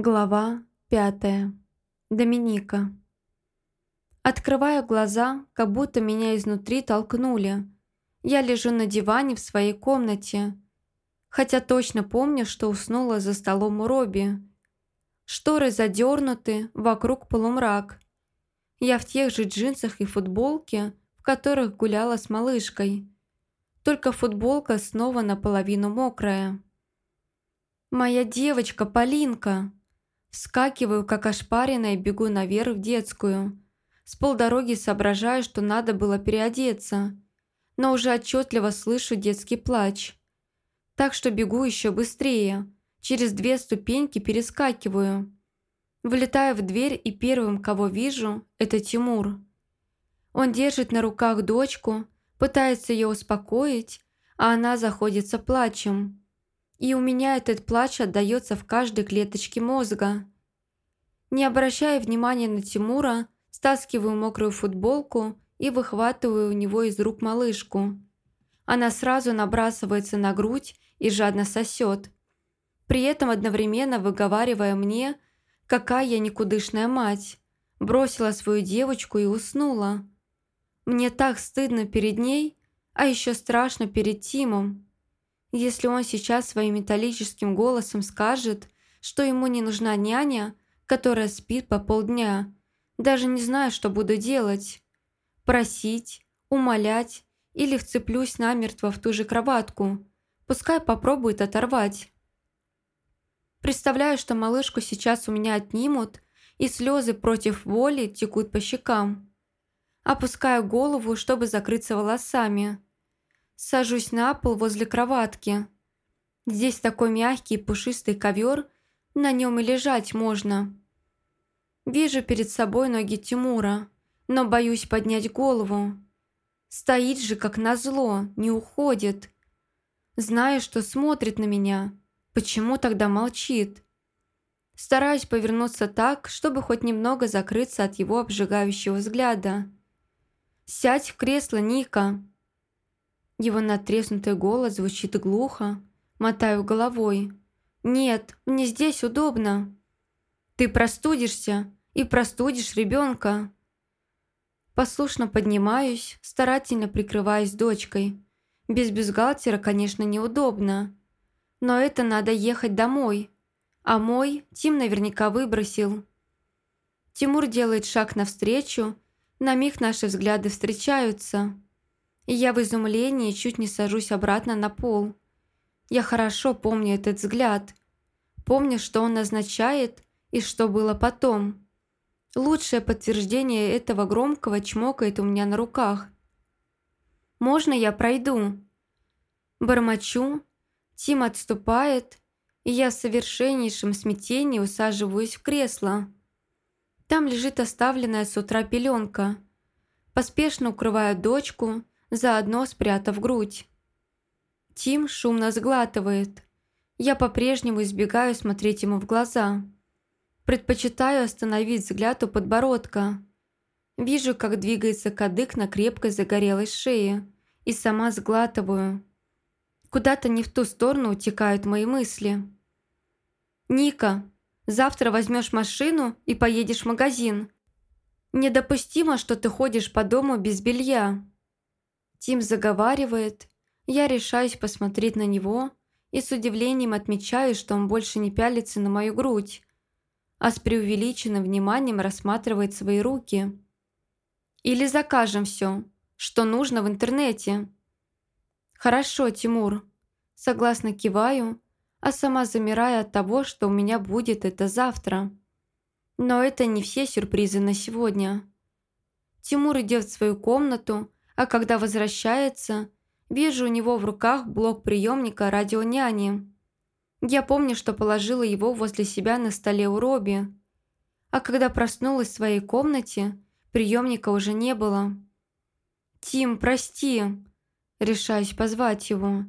Глава пятая. Доминика. Открываю глаза, как будто меня изнутри толкнули. Я лежу на диване в своей комнате, хотя точно помню, что уснула за столом у Робби. Шторы задернуты, вокруг полумрак. Я в тех же джинсах и футболке, в которых гуляла с малышкой. Только футболка снова наполовину мокрая. «Моя девочка Полинка!» Вскакиваю, как ошпаренная, бегу наверх в детскую. С полдороги соображаю, что надо было переодеться, но уже отчетливо слышу детский плач. Так что бегу еще быстрее. Через две ступеньки перескакиваю. Влетаю в дверь, и первым, кого вижу, это Тимур. Он держит на руках дочку, пытается ее успокоить, а она заходится плачем. И у меня этот плач отдается в каждой клеточке мозга. Не обращая внимания на Тимура, стаскиваю мокрую футболку и выхватываю у него из рук малышку. Она сразу набрасывается на грудь и жадно сосет, при этом одновременно выговаривая мне, какая я никудышная мать, бросила свою девочку и уснула. Мне так стыдно перед ней, а еще страшно перед Тимом. Если он сейчас своим металлическим голосом скажет, что ему не нужна няня, которая спит по полдня, даже не знаю, что буду делать. Просить, умолять или вцеплюсь намертво в ту же кроватку. Пускай попробует оторвать. Представляю, что малышку сейчас у меня отнимут, и слезы против воли текут по щекам. Опускаю голову, чтобы закрыться волосами. Сажусь на пол возле кроватки. Здесь такой мягкий пушистый ковер, на нем и лежать можно. Вижу перед собой ноги Тимура, но боюсь поднять голову. Стоит же, как назло, не уходит. Знаю, что смотрит на меня. Почему тогда молчит? Стараюсь повернуться так, чтобы хоть немного закрыться от его обжигающего взгляда. «Сядь в кресло, Ника!» Его натреснутый голос звучит глухо. Мотаю головой. «Нет, мне здесь удобно». «Ты простудишься и простудишь ребенка». Послушно поднимаюсь, старательно прикрываясь дочкой. Без бюстгальтера, конечно, неудобно. Но это надо ехать домой. А мой Тим наверняка выбросил. Тимур делает шаг навстречу. На миг наши взгляды встречаются и я в изумлении чуть не сажусь обратно на пол. Я хорошо помню этот взгляд. Помню, что он означает и что было потом. Лучшее подтверждение этого громкого чмокает у меня на руках. «Можно я пройду?» Бормочу, Тим отступает, и я в совершеннейшем смятении усаживаюсь в кресло. Там лежит оставленная с утра пеленка. Поспешно укрываю дочку, заодно спрятав грудь. Тим шумно сглатывает. Я по-прежнему избегаю смотреть ему в глаза. Предпочитаю остановить взгляд у подбородка. Вижу, как двигается кадык на крепкой загорелой шее, и сама сглатываю. Куда-то не в ту сторону утекают мои мысли. «Ника, завтра возьмешь машину и поедешь в магазин. Недопустимо, что ты ходишь по дому без белья». Тим заговаривает, я решаюсь посмотреть на него и с удивлением отмечаю, что он больше не пялится на мою грудь, а с преувеличенным вниманием рассматривает свои руки. Или закажем все, что нужно в интернете. Хорошо, Тимур. Согласно киваю, а сама замираю от того, что у меня будет это завтра. Но это не все сюрпризы на сегодня. Тимур идет в свою комнату, а когда возвращается, вижу у него в руках блок приемника радионяни. Я помню, что положила его возле себя на столе у Робби. А когда проснулась в своей комнате, приемника уже не было. «Тим, прости!» Решаюсь позвать его.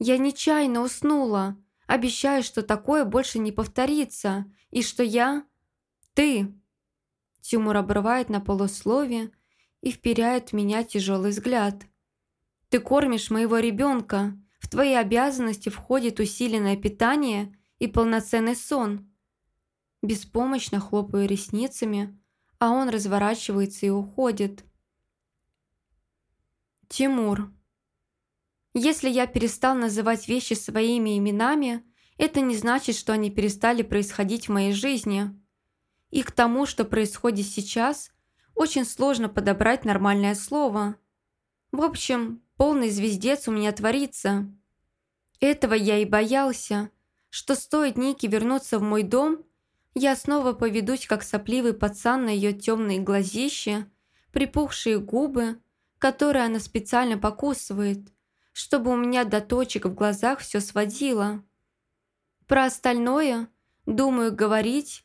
«Я нечаянно уснула. Обещаю, что такое больше не повторится. И что я... Ты...» Тимур обрывает на полусловие, и вперяет в меня тяжелый взгляд. «Ты кормишь моего ребенка. В твои обязанности входит усиленное питание и полноценный сон». Беспомощно хлопаю ресницами, а он разворачивается и уходит. Тимур. Если я перестал называть вещи своими именами, это не значит, что они перестали происходить в моей жизни. И к тому, что происходит сейчас, очень сложно подобрать нормальное слово. В общем, полный звездец у меня творится. Этого я и боялся, что стоит Нике вернуться в мой дом, я снова поведусь, как сопливый пацан на ее темные глазища, припухшие губы, которые она специально покусывает, чтобы у меня до точек в глазах все сводило. Про остальное, думаю, говорить,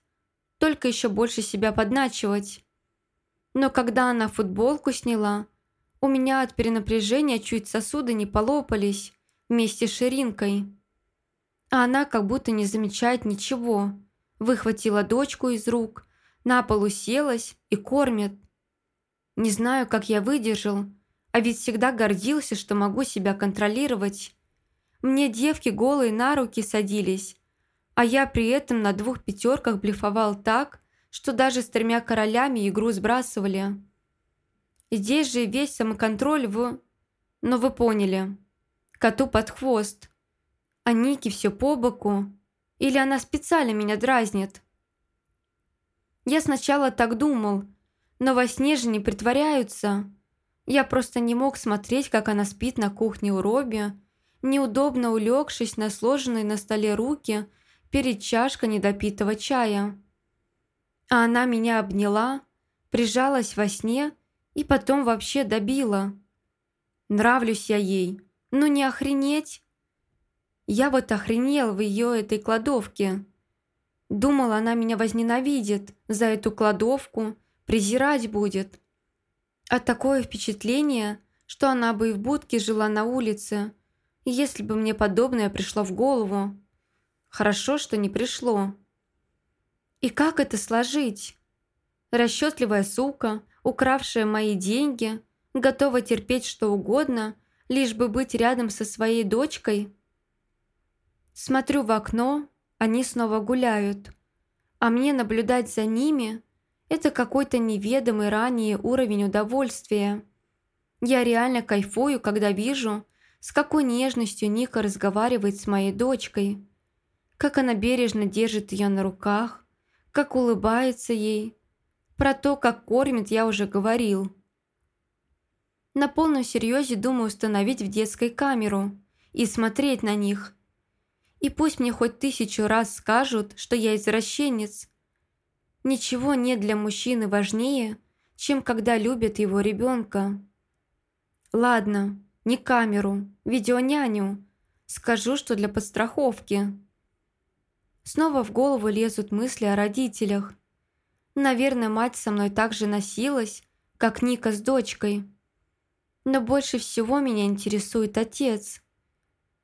только еще больше себя подначивать. Но когда она футболку сняла, у меня от перенапряжения чуть сосуды не полопались вместе с ширинкой. А она как будто не замечает ничего. Выхватила дочку из рук, на пол уселась и кормит. Не знаю, как я выдержал, а ведь всегда гордился, что могу себя контролировать. Мне девки голые на руки садились, а я при этом на двух пятерках блефовал так, что даже с тремя королями игру сбрасывали. Здесь же весь самоконтроль в... Ну вы поняли. Коту под хвост. А Ники все по боку. Или она специально меня дразнит? Я сначала так думал, но во сне же не притворяются. Я просто не мог смотреть, как она спит на кухне у Робби, неудобно улегшись на сложенные на столе руки перед чашкой недопитого чая. А она меня обняла, прижалась во сне и потом вообще добила. Нравлюсь я ей, ну не охренеть. Я вот охренел в ее этой кладовке. Думала, она меня возненавидит за эту кладовку, презирать будет. А такое впечатление, что она бы и в будке жила на улице, если бы мне подобное пришло в голову. Хорошо, что не пришло. И как это сложить? Расчетливая сука, укравшая мои деньги, готова терпеть что угодно, лишь бы быть рядом со своей дочкой. Смотрю в окно, они снова гуляют, а мне наблюдать за ними – это какой-то неведомый ранее уровень удовольствия. Я реально кайфую, когда вижу, с какой нежностью Ника разговаривает с моей дочкой, как она бережно держит ее на руках, как улыбается ей. Про то, как кормит, я уже говорил. На полном серьезе думаю установить в детской камеру и смотреть на них. И пусть мне хоть тысячу раз скажут, что я извращенец. Ничего нет для мужчины важнее, чем когда любят его ребенка. Ладно, не камеру, видеоняню. Скажу, что для подстраховки. Снова в голову лезут мысли о родителях. Наверное, мать со мной так же носилась, как Ника с дочкой. Но больше всего меня интересует отец.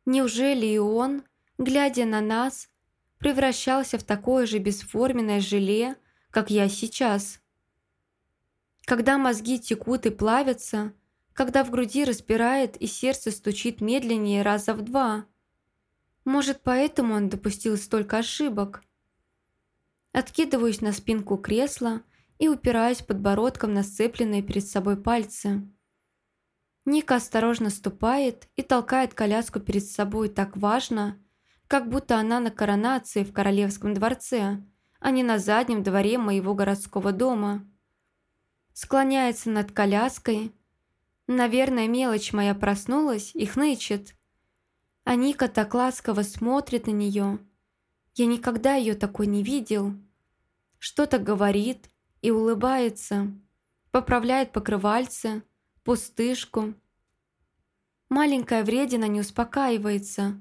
Неужели и он, глядя на нас, превращался в такое же бесформенное желе, как я сейчас? Когда мозги текут и плавятся, когда в груди распирает и сердце стучит медленнее раза в два – может, поэтому он допустил столько ошибок? Откидываюсь на спинку кресла и упираюсь подбородком на сцепленные перед собой пальцы. Ника осторожно ступает и толкает коляску перед собой так важно, как будто она на коронации в королевском дворце, а не на заднем дворе моего городского дома. Склоняется над коляской. Наверное, мелочь моя проснулась и хнычет. А Ника так ласково смотрит на нее. Я никогда ее такой не видел. Что-то говорит и улыбается. Поправляет покрывальце, пустышку. Маленькая вредина не успокаивается.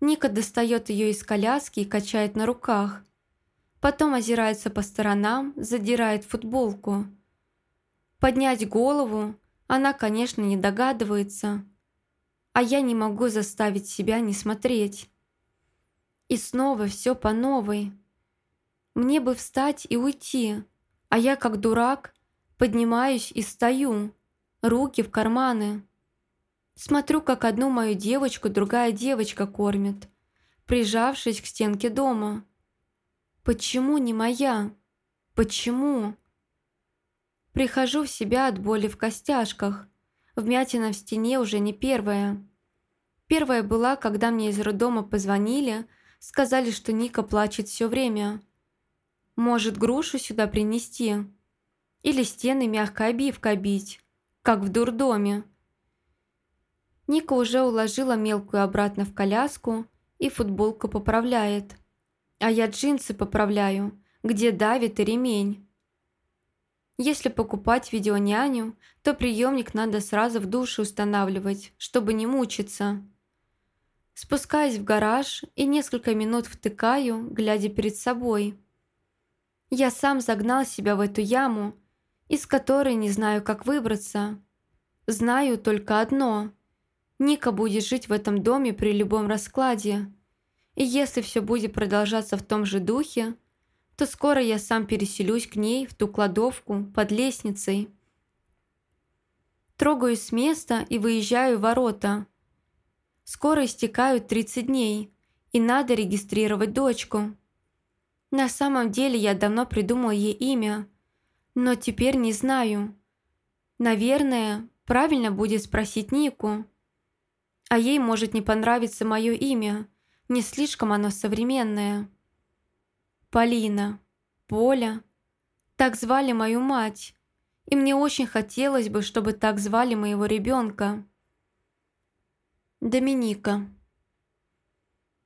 Ника достает ее из коляски и качает на руках. Потом озирается по сторонам, задирает футболку. Поднять голову она, конечно, не догадывается а я не могу заставить себя не смотреть. И снова все по новой. Мне бы встать и уйти, а я, как дурак, поднимаюсь и стою, руки в карманы. Смотрю, как одну мою девочку другая девочка кормит, прижавшись к стенке дома. Почему не моя? Почему? Прихожу в себя от боли в костяшках. Вмятина в стене уже не первая. Первая была, когда мне из роддома позвонили, сказали, что Ника плачет все время. Может, грушу сюда принести? Или стены мягкой обивкой обить, как в дурдоме. Ника уже уложила мелкую обратно в коляску и футболку поправляет. А я джинсы поправляю, где давит и ремень. Если покупать видеоняню, то приемник надо сразу в душе устанавливать, чтобы не мучиться. Спускаюсь в гараж и несколько минут втыкаю, глядя перед собой. Я сам загнал себя в эту яму, из которой не знаю, как выбраться. Знаю только одно. Ника будет жить в этом доме при любом раскладе. И если все будет продолжаться в том же духе, то скоро я сам переселюсь к ней в ту кладовку под лестницей. Трогаюсь с места и выезжаю в ворота. Скоро истекают 30 дней, и надо регистрировать дочку. На самом деле я давно придумал ей имя, но теперь не знаю. Наверное, правильно будет спросить Нику. А ей может не понравиться мое имя – не слишком оно современное. Полина, Поля. Так звали мою мать. И мне очень хотелось бы, чтобы так звали моего ребенка. Доминика.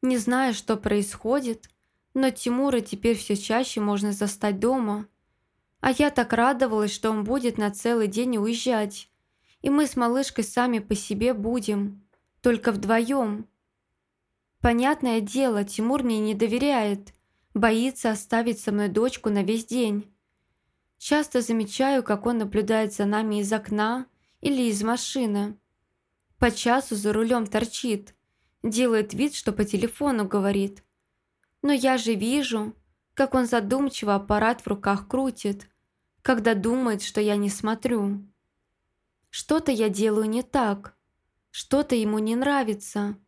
Не знаю, что происходит, но Тимура теперь все чаще можно застать дома. А я так радовалась, что он будет на целый день уезжать. И мы с малышкой сами по себе будем. Только вдвоем. Понятное дело, Тимур мне не доверяет, боится оставить со мной дочку на весь день. Часто замечаю, как он наблюдает за нами из окна или из машины. По часу за рулем торчит, делает вид, что по телефону говорит. Но я же вижу, как он задумчиво аппарат в руках крутит, когда думает, что я не смотрю. Что-то я делаю не так, что-то ему не нравится.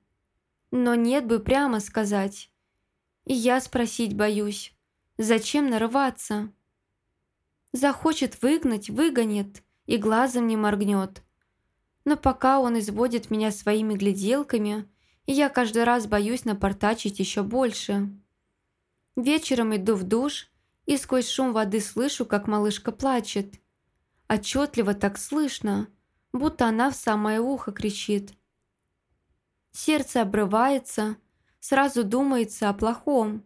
Но нет бы прямо сказать. И я спросить боюсь. Зачем нарываться? Захочет выгнать, выгонит и глазом не моргнет. Но пока он изводит меня своими гляделками, и я каждый раз боюсь напортачить еще больше. Вечером иду в душ и сквозь шум воды слышу, как малышка плачет. Отчетливо так слышно, будто она в самое ухо кричит. Сердце обрывается, сразу думается о плохом.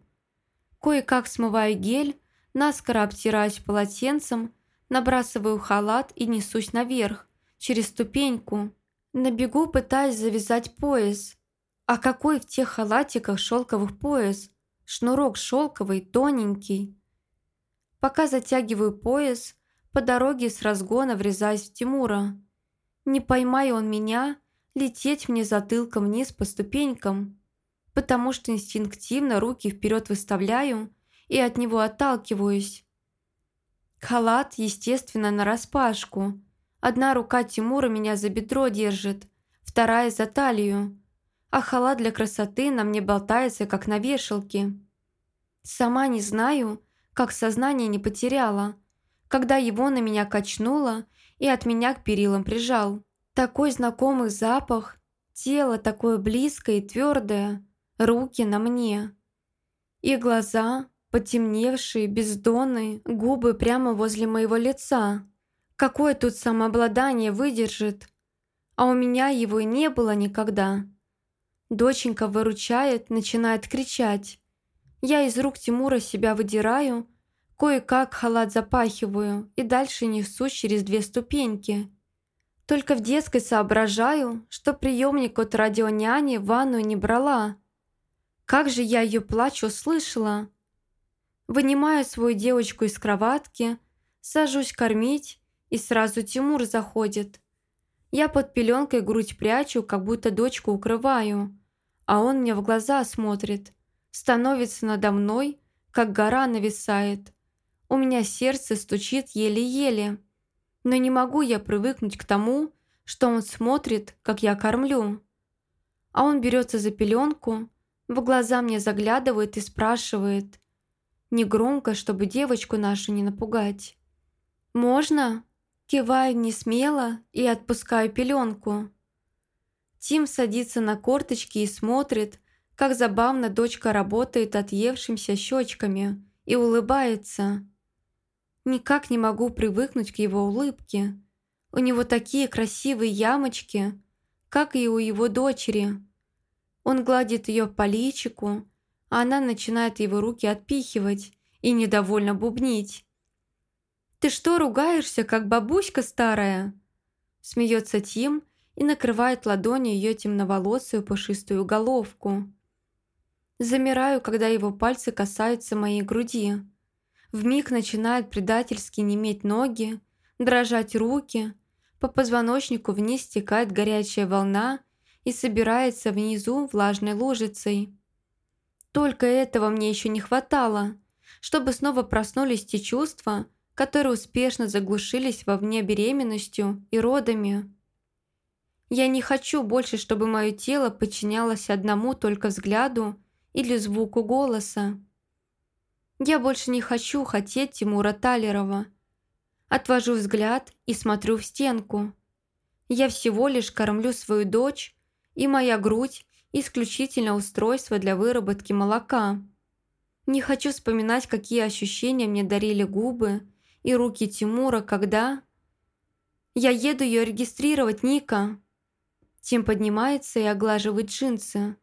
Кое-как смываю гель, наскоро обтираюсь полотенцем, набрасываю халат и несусь наверх, через ступеньку. На бегу пытаюсь завязать пояс. А какой в тех халатиках шелковых пояс? Шнурок шелковый, тоненький. Пока затягиваю пояс, по дороге с разгона врезаюсь в Тимура. Не поймай он меня, лететь мне затылком вниз по ступенькам, потому что инстинктивно руки вперед выставляю и от него отталкиваюсь. Халат, естественно, нараспашку. Одна рука Тимура меня за бедро держит, вторая за талию, а халат для красоты на мне болтается, как на вешалке. Сама не знаю, как сознание не потеряла, когда его на меня качнуло и от меня к перилам прижал. Такой знакомый запах, тело такое близкое и твердое, руки на мне. И глаза, потемневшие, бездонные, губы прямо возле моего лица. Какое тут самообладание выдержит? А у меня его и не было никогда. Доченька выручает, начинает кричать. Я из рук Тимура себя выдираю, кое-как халат запахиваю и дальше несусь через две ступеньки. Только в детской соображаю, что приемник от радионяни ванную не брала. Как же я ее плач услышала. Вынимаю свою девочку из кроватки, сажусь кормить, и сразу Тимур заходит. Я под пеленкой грудь прячу, как будто дочку укрываю, а он мне в глаза смотрит, становится надо мной, как гора нависает. У меня сердце стучит еле-еле но не могу я привыкнуть к тому, что он смотрит, как я кормлю. А он берется за пеленку, в глаза мне заглядывает и спрашивает, негромко, чтобы девочку нашу не напугать. «Можно?» Киваю не смело и отпускаю пеленку. Тим садится на корточки и смотрит, как забавно дочка работает отъевшимся щечками и улыбается. Никак не могу привыкнуть к его улыбке. У него такие красивые ямочки, как и у его дочери. Он гладит ее по личику, а она начинает его руки отпихивать и недовольно бубнить. «Ты что ругаешься, как бабуська старая?» Смеется Тим и накрывает ладонью ее темноволосую пушистую головку. Замираю, когда его пальцы касаются моей груди. Вмиг начинают предательски неметь ноги, дрожать руки, по позвоночнику вниз стекает горячая волна и собирается внизу влажной лужицей. Только этого мне еще не хватало, чтобы снова проснулись те чувства, которые успешно заглушились вовне беременностью и родами. Я не хочу больше, чтобы мое тело подчинялось одному только взгляду или звуку голоса. Я больше не хочу хотеть Тимура Талерова. Отвожу взгляд и смотрю в стенку. Я всего лишь кормлю свою дочь, и моя грудь – исключительно устройство для выработки молока. Не хочу вспоминать, какие ощущения мне дарили губы и руки Тимура, когда... «Я еду ее регистрировать, Ника!» Тим поднимается и оглаживает джинсы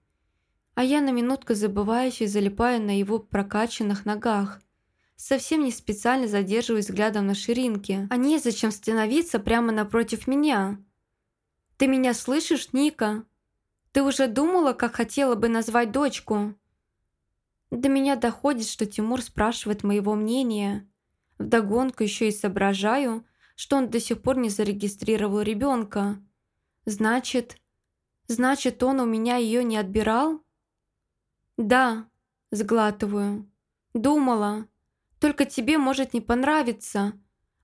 а я на минутку забываюсь и залипаю на его прокачанных ногах. Совсем не специально задерживаюсь взглядом на ширинке, а незачем становиться прямо напротив меня. «Ты меня слышишь, Ника? Ты уже думала, как хотела бы назвать дочку?» До меня доходит, что Тимур спрашивает моего мнения. Вдогонку еще и соображаю, что он до сих пор не зарегистрировал ребенка. Значит, значит, он у меня ее не отбирал? «Да», – сглатываю. «Думала. Только тебе может не понравиться.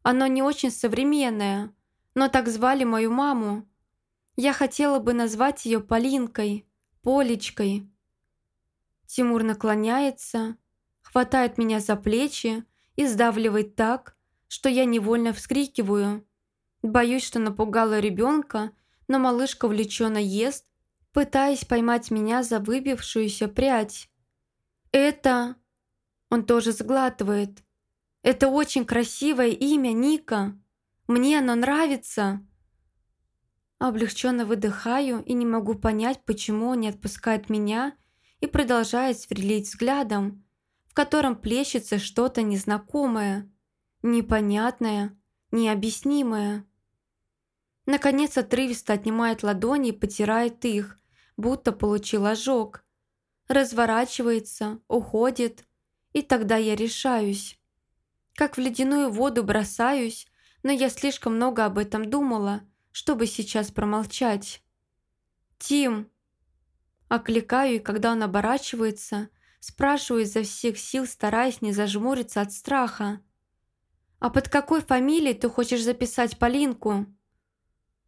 Оно не очень современное, но так звали мою маму. Я хотела бы назвать ее Полинкой, Полечкой». Тимур наклоняется, хватает меня за плечи и сдавливает так, что я невольно вскрикиваю. Боюсь, что напугала ребенка, но малышка увлеченно ест пытаясь поймать меня за выбившуюся прядь. «Это...» Он тоже сглатывает. «Это очень красивое имя, Ника. Мне оно нравится». Облегченно выдыхаю и не могу понять, почему он не отпускает меня и продолжает сверлить взглядом, в котором плещется что-то незнакомое, непонятное, необъяснимое. Наконец отрывисто отнимает ладони и потирает их, будто получил ожог. Разворачивается, уходит, и тогда я решаюсь. Как в ледяную воду бросаюсь, но я слишком много об этом думала, чтобы сейчас промолчать. «Тим!» Окликаю, и когда он оборачивается, спрашиваю изо всех сил, стараясь не зажмуриться от страха. «А под какой фамилией ты хочешь записать Полинку?»